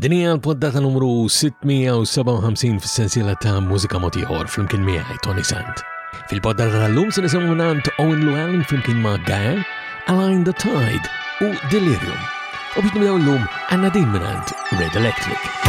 Din hija l-poddata numru 657 fis-sensiela ta' mużika motiħor flimkien miegħi Tony Sant. Fil-poddata tal-lum se nisimgħu mingħand Owen Llewellyn flimkien ma' Gael, Align the Tide u Delirium. U biex nibdew l-lum għandna din mingħand Red Electric.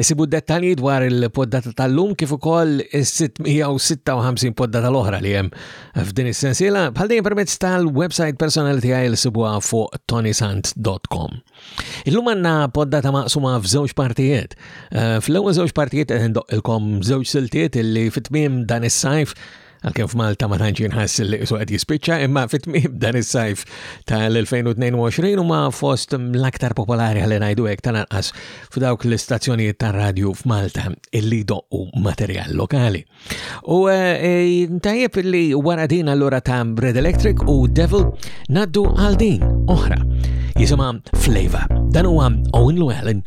Isibu d-dettalji dwar il-poddata tal-lum kif ukoll is-656 poddata l-oħra li hemm f'din is-sensiela bħal dejjem permezz tal-website personali tiegħi li sibuha fuq tonisant.com. Illum għandna poddata maqsuma f'żewġ partijiet. Eh, fl-ewwel żewġ partijiet qed ilkom żewġ siltiet illi fit-tmiem dan is-sajf Għalkemm f'Malta ma tantx jinħass li qisu qed jispiċċa, imma fit-tmiem dan is-sajf tal-2022 huma fost l-aktar popolari ħalli ngħidu hekk tal-anqas f'dawk l-istazzjonijiet tar-radju f'Malta illi doqqu materjal lokali. U eh, eh, tajjeb li wara din allura ta' Red Electric u Devil naddu għal din oħra jisimha Flavor. Dan huwa Owen Llewellyn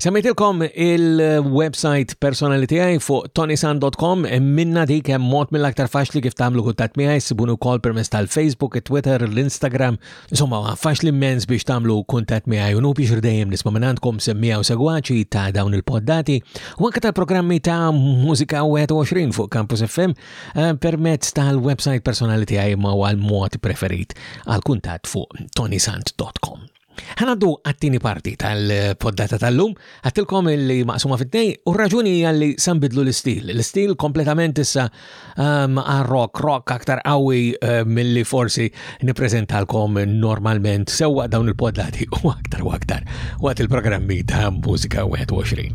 Semmejtilkom il-website personali tiegħi fuq tonisan.com minna dik hemm mod mill-aktar faċli kif tagħmlu kuntatt miegħi sibun ukoll permezz tal-Facebook, it-Twitter, l-Instagram. Insomma, faċli immens biex tagħmlu kuntatt miegħi u nubi xirdejjem nisma' minn għandkom semmija u segwaċi ta' dawn il-poddati u anke tal-programmi ta' Mużika 21 fuq Campus FM eh, permezz tal-website personali tiegħi ma' għal mod preferit għal kuntatt fuq tonisant.com. Ħanaddu għattini parti tal-poddata tal-lum, għattilkom li maqsuma fit-nej u raġuni għalli sambidlu l-istil. L-istil kompletament issa um, rock, rock aktar qawwi um, mill-li forsi niprezentalkom normalment sewa dawn il-poddati u aktar u aktar waqt il-programmi ta' Musika 21.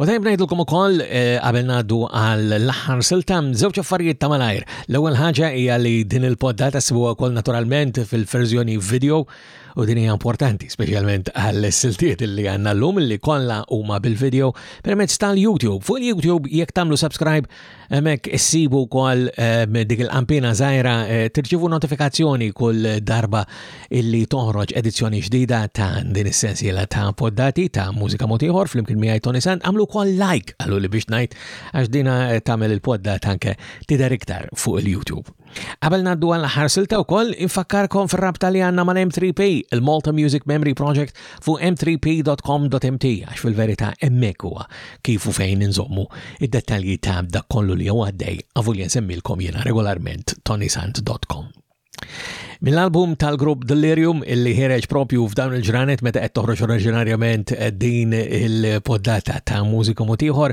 U tajb ngħidilkom ukoll eh, qabel ngħaddu għall-aħħar silta żewġ affarijiet ta' malajr. L-ewwel ħaġa hija li din il-poddata sibuha wkoll naturalment fil-verżjoni video u din hija importanti, speċjalment għal siltiet li għandna llum li kollha huma bil-video permezz tal-YouTube. Fuq il-YouTube jekk tagħmlu subscribe Hemmhekk issibu wkoll ehm, dik il-qampina żgħira eh, tirċivu notifikazzjoni kull darba illi toħroġ edizzjoni ġdida ta' din is-sensiela ta' poddati ta' mużika motiħor flimkien miegħi Tony Sand għamlu wkoll like għallu li biex ngħid għax dina eh, tagħmel il-podda tanke tidher iktar fuq il-YouTube. Qabel naddu għal aħħar silta wkoll infakkarkom fir-rabta li għandna mal-M3P, il-Malta Music Memory Project fuq m3p.com.mt għax fil-verità hemmhekk huwa kif u fejn inżommu id-dettalji ta' dak kollu li huwa għaddej avulja nsemmilkom jiena regolarment tonisant.com. Mill-album tal-grupp Delirium illi ħireġ propju f'dawn il-ġranet meta qed toħroġ oriġinarjament din il-poddata ta' mużiku mutiħor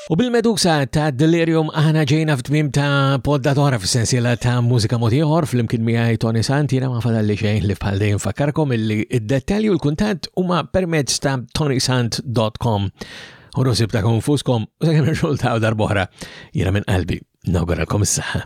U bil-medusa ta' Delirium aħna ġejna f'tmim ta' podda tora f'sensiela ta' mużika motiħor fl-imkien miħaj Tony Sant jina ma fadalli xejn li bħal dejjem fakkarkom illi id-dettalji u l-kuntatt huma permezz ta' tonysant.com u rosib ta' konfuskom u sa' kemm xultaw darbohra jina minn qalbi nawguralkom s-saħħa.